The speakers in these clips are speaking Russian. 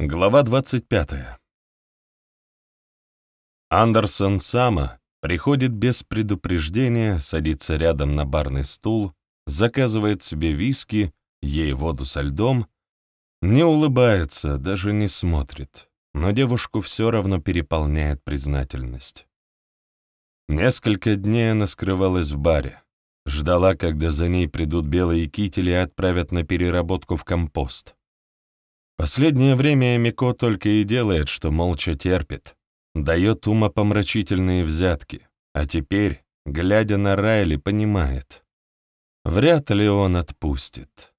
Глава 25. Андерсон Сама приходит без предупреждения, садится рядом на барный стул, заказывает себе виски, ей воду со льдом, не улыбается, даже не смотрит, но девушку все равно переполняет признательность. Несколько дней она скрывалась в баре, ждала, когда за ней придут белые кители и отправят на переработку в компост. Последнее время Мико только и делает, что молча терпит, дает умопомрачительные взятки, а теперь, глядя на Райли, понимает. Вряд ли он отпустит.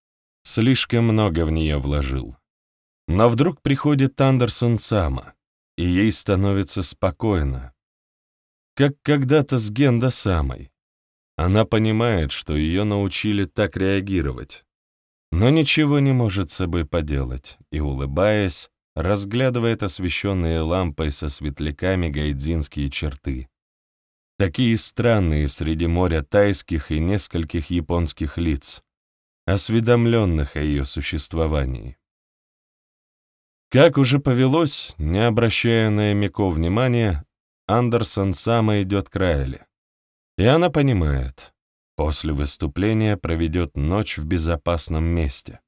Слишком много в нее вложил. Но вдруг приходит Андерсон сама, и ей становится спокойно. Как когда-то с Генда самой. Она понимает, что ее научили так реагировать но ничего не может с собой поделать, и, улыбаясь, разглядывает освещенные лампой со светляками гайдзинские черты. Такие странные среди моря тайских и нескольких японских лиц, осведомленных о ее существовании. Как уже повелось, не обращая на Эмико внимания, Андерсон сама идет к Райле. И она понимает, После выступления проведет ночь в безопасном месте.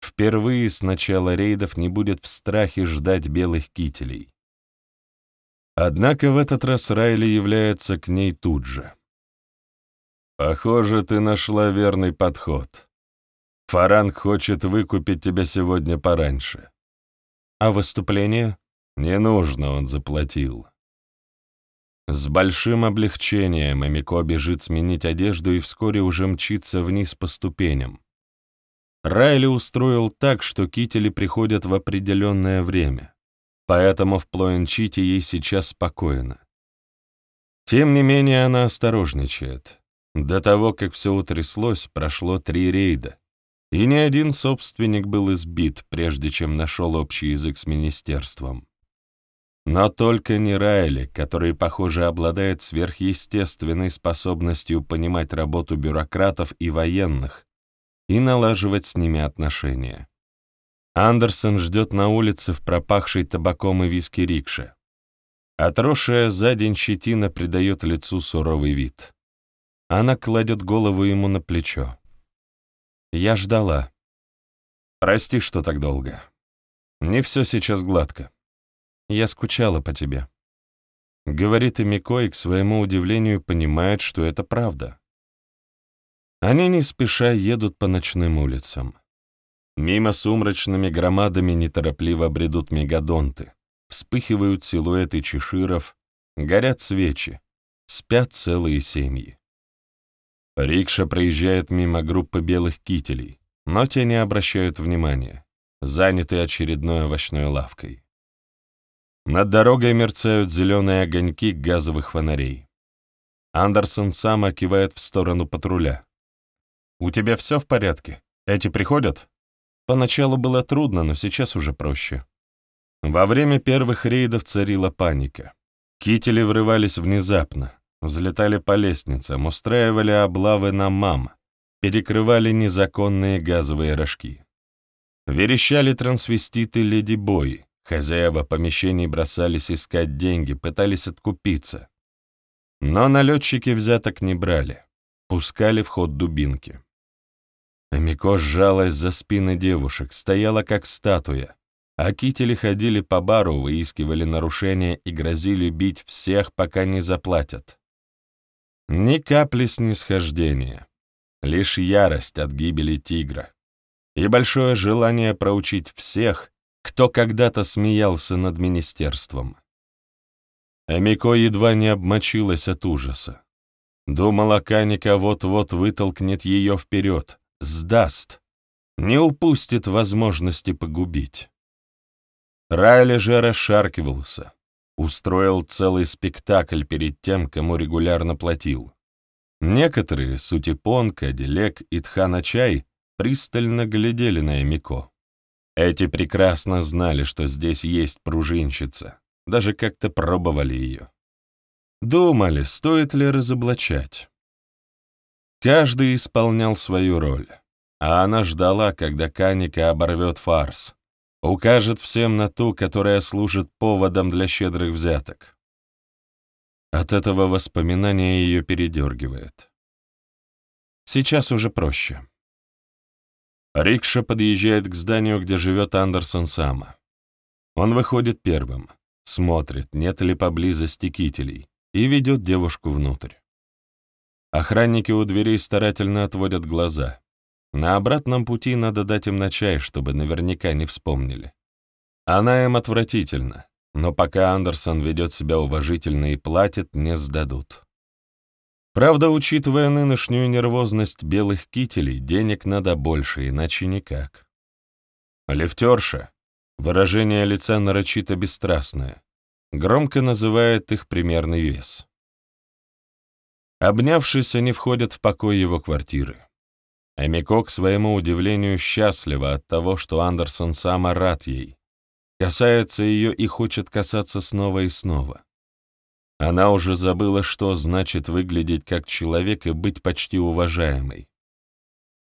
Впервые с начала рейдов не будет в страхе ждать белых кителей. Однако в этот раз Райли является к ней тут же. «Похоже, ты нашла верный подход. Фаранг хочет выкупить тебя сегодня пораньше. А выступление? Не нужно, он заплатил. С большим облегчением Эмико бежит сменить одежду и вскоре уже мчится вниз по ступеням. Райли устроил так, что кители приходят в определенное время, поэтому в Плоенчите ей сейчас спокойно. Тем не менее она осторожничает. До того, как все утряслось, прошло три рейда, и ни один собственник был избит, прежде чем нашел общий язык с министерством. Но только не Райли, который, похоже, обладает сверхъестественной способностью понимать работу бюрократов и военных и налаживать с ними отношения. Андерсон ждет на улице в пропахшей табаком и виски рикше. Отросшая за день щетина придает лицу суровый вид. Она кладет голову ему на плечо. Я ждала. Прости, что так долго. Не все сейчас гладко. Я скучала по тебе». Говорит и Мико, и к своему удивлению понимает, что это правда. Они не спеша едут по ночным улицам. Мимо сумрачными громадами неторопливо бредут мегадонты, вспыхивают силуэты чеширов, горят свечи, спят целые семьи. Рикша проезжает мимо группы белых кителей, но те не обращают внимания, заняты очередной овощной лавкой. Над дорогой мерцают зеленые огоньки газовых фонарей. Андерсон сам окивает в сторону патруля. «У тебя все в порядке? Эти приходят?» Поначалу было трудно, но сейчас уже проще. Во время первых рейдов царила паника. Кители врывались внезапно, взлетали по лестницам, устраивали облавы на мам, перекрывали незаконные газовые рожки. Верещали трансвеститы леди-бои, Хозяева помещений бросались искать деньги, пытались откупиться. Но налетчики взяток не брали, пускали в ход дубинки. Амико сжалась за спины девушек, стояла как статуя, а кители ходили по бару, выискивали нарушения и грозили бить всех, пока не заплатят. Ни капли снисхождения, лишь ярость от гибели тигра и большое желание проучить всех, кто когда-то смеялся над министерством. Амико едва не обмочилась от ужаса. Думала, Каника вот-вот вытолкнет ее вперед, сдаст, не упустит возможности погубить. Райли же расшаркивался, устроил целый спектакль перед тем, кому регулярно платил. Некоторые, Сутипон, Кадилек и Тхана-Чай, пристально глядели на Эмико. Эти прекрасно знали, что здесь есть пружинщица, даже как-то пробовали ее. Думали, стоит ли разоблачать. Каждый исполнял свою роль, а она ждала, когда Каника оборвет фарс, укажет всем на ту, которая служит поводом для щедрых взяток. От этого воспоминания ее передергивает. Сейчас уже проще. Рикша подъезжает к зданию, где живет Андерсон Сама. Он выходит первым, смотрит, нет ли поблизости кителей, и ведет девушку внутрь. Охранники у дверей старательно отводят глаза. На обратном пути надо дать им на чай, чтобы наверняка не вспомнили. Она им отвратительна, но пока Андерсон ведет себя уважительно и платит, не сдадут. Правда, учитывая нынешнюю нервозность белых кителей, денег надо больше, иначе никак. Лифтерша, выражение лица нарочито бесстрастное, громко называет их примерный вес. Обнявшись, они входят в покой его квартиры. Амико, к своему удивлению, счастлива от того, что Андерсон сам рад ей, касается ее и хочет касаться снова и снова. Она уже забыла, что значит выглядеть как человек и быть почти уважаемой.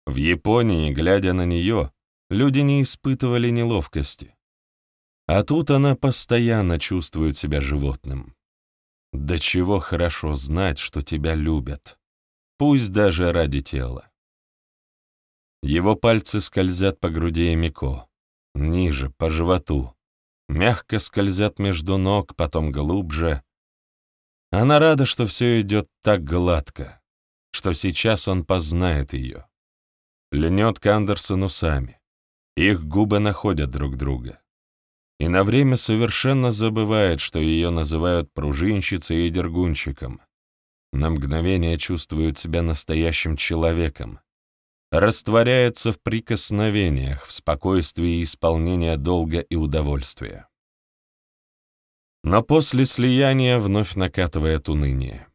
В Японии, глядя на нее, люди не испытывали неловкости. А тут она постоянно чувствует себя животным. До чего хорошо знать, что тебя любят, пусть даже ради тела. Его пальцы скользят по груди Эмико, ниже, по животу, мягко скользят между ног, потом глубже. Она рада, что все идет так гладко, что сейчас он познает ее. Льнет к Андерсону сами. Их губы находят друг друга. И на время совершенно забывает, что ее называют пружинщицей и дергунчиком. На мгновение чувствует себя настоящим человеком, растворяется в прикосновениях, в спокойствии исполнения долга и удовольствия. Но после слияния вновь накатывает уныние.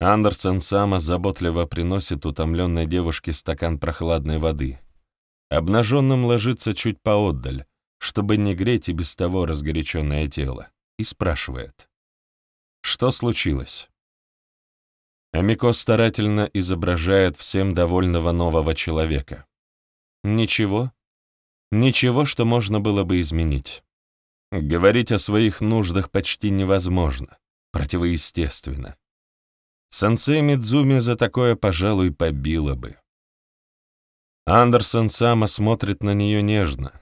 Андерсон сама заботливо приносит утомленной девушке стакан прохладной воды. Обнаженным ложится чуть поотдаль, чтобы не греть и без того разгоряченное тело, и спрашивает. Что случилось? Амико старательно изображает всем довольного нового человека. Ничего. Ничего, что можно было бы изменить. Говорить о своих нуждах почти невозможно, противоестественно. Сенсей Мидзуми за такое, пожалуй, побило бы. Андерсон сама смотрит на нее нежно,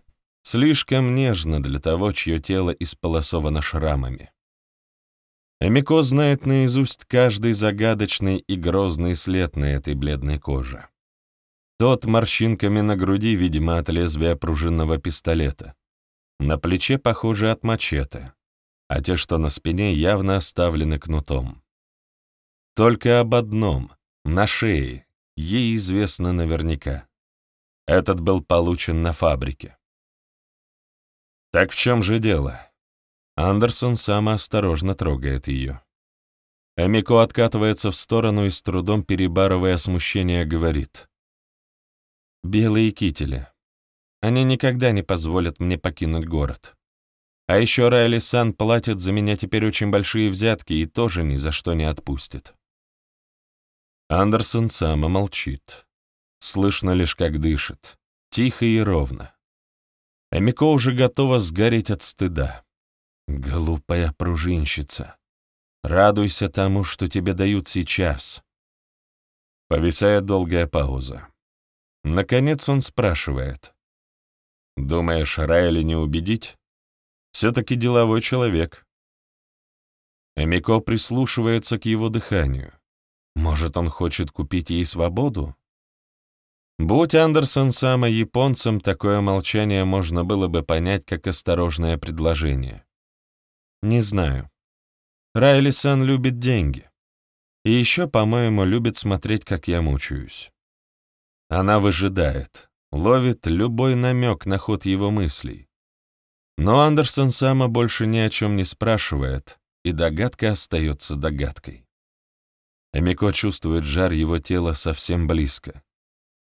слишком нежно для того, чье тело исполосовано шрамами. Эмико знает наизусть каждый загадочный и грозный след на этой бледной коже. Тот морщинками на груди, видимо, от лезвия пружинного пистолета. На плече, похоже, от мачете, а те, что на спине, явно оставлены кнутом. Только об одном, на шее, ей известно наверняка. Этот был получен на фабрике. Так в чем же дело? Андерсон сам осторожно трогает ее. Эмико откатывается в сторону и с трудом перебарывая смущение говорит. «Белые кители. Они никогда не позволят мне покинуть город. А еще Райли Сан платит за меня теперь очень большие взятки и тоже ни за что не отпустит». Андерсон сама молчит. Слышно лишь, как дышит. Тихо и ровно. Эмико уже готова сгореть от стыда. Глупая пружинщица. Радуйся тому, что тебе дают сейчас. Повисает долгая пауза. Наконец он спрашивает. Думаешь, Райли не убедить? Все-таки деловой человек. Эмико прислушивается к его дыханию. Может, он хочет купить ей свободу? Будь Андерсон сам японцем, такое молчание можно было бы понять как осторожное предложение. Не знаю. Райли-сан любит деньги. И еще, по-моему, любит смотреть, как я мучаюсь. Она выжидает, ловит любой намек на ход его мыслей. Но Андерсон сама больше ни о чем не спрашивает, и догадка остается догадкой. Эмико чувствует жар его тела совсем близко.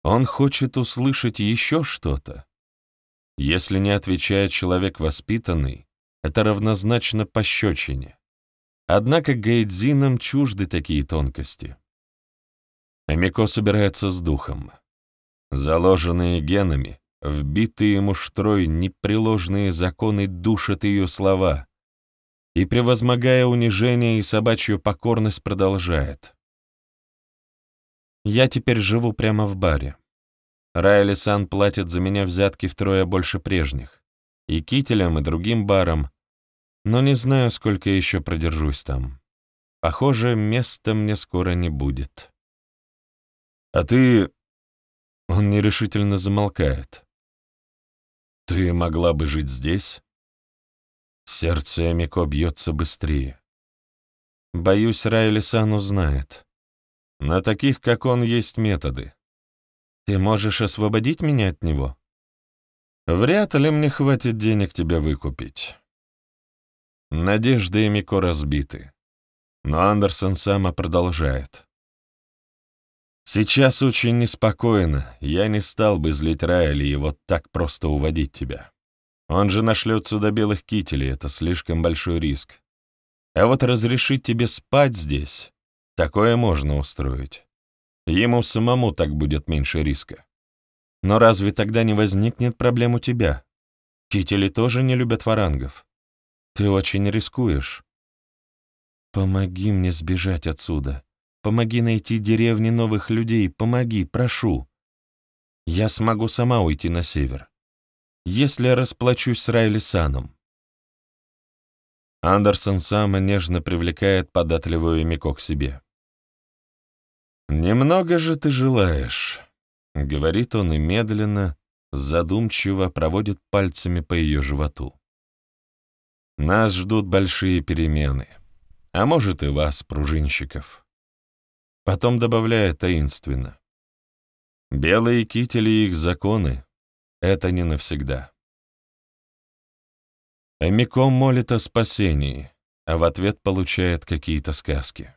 Он хочет услышать еще что-то. Если не отвечает человек воспитанный, это равнозначно пощечине. Однако гейдзинам чужды такие тонкости. Амико собирается с духом. Заложенные генами, вбитые муштрой непреложные законы душат ее слова, и, превозмогая унижение и собачью покорность, продолжает. «Я теперь живу прямо в баре. Райли Сан платит за меня взятки втрое больше прежних, и кителям, и другим барам, но не знаю, сколько еще продержусь там. Похоже, места мне скоро не будет». «А ты...» Он нерешительно замолкает. «Ты могла бы жить здесь?» Сердце Эмико бьется быстрее. Боюсь, Райли-сан узнает. На таких, как он, есть методы. Ты можешь освободить меня от него? Вряд ли мне хватит денег тебя выкупить. Надежды Эмико разбиты. Но Андерсон сама продолжает. Сейчас очень неспокойно, я не стал бы злить Райли и вот так просто уводить тебя. Он же нашлет сюда белых кителей, это слишком большой риск. А вот разрешить тебе спать здесь, такое можно устроить. Ему самому так будет меньше риска. Но разве тогда не возникнет проблем у тебя? Кители тоже не любят фарангов. Ты очень рискуешь. Помоги мне сбежать отсюда. Помоги найти деревни новых людей. Помоги, прошу. Я смогу сама уйти на север если расплачусь с Райли Саном. Андерсон Сама нежно привлекает податливую Мико к себе. «Немного же ты желаешь», — говорит он и медленно, задумчиво проводит пальцами по ее животу. «Нас ждут большие перемены, а может и вас, пружинщиков». Потом добавляет таинственно. «Белые кители и их законы это не навсегда. Эмико молит о спасении, а в ответ получает какие-то сказки.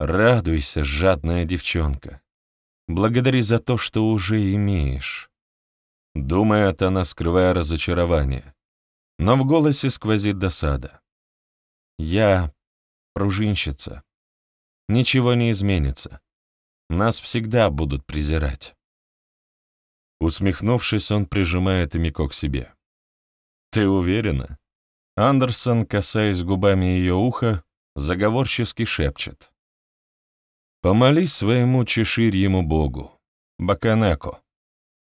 Радуйся, жадная девчонка. Благодари за то, что уже имеешь. Думает она, скрывая разочарование, но в голосе сквозит досада. Я пружинщица. Ничего не изменится. Нас всегда будут презирать. Усмехнувшись, он прижимает Эмико к себе. «Ты уверена?» Андерсон, касаясь губами ее уха, заговорчески шепчет. «Помолись своему чеширьему богу, Баканеко.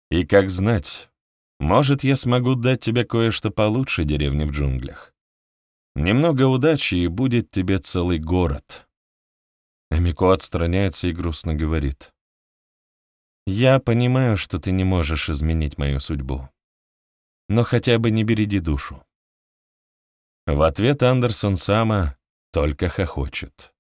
И как знать, может, я смогу дать тебе кое-что получше деревни в джунглях. Немного удачи, и будет тебе целый город». Эмико отстраняется и грустно говорит. Я понимаю, что ты не можешь изменить мою судьбу. Но хотя бы не береди душу. В ответ Андерсон Сама только хохочет.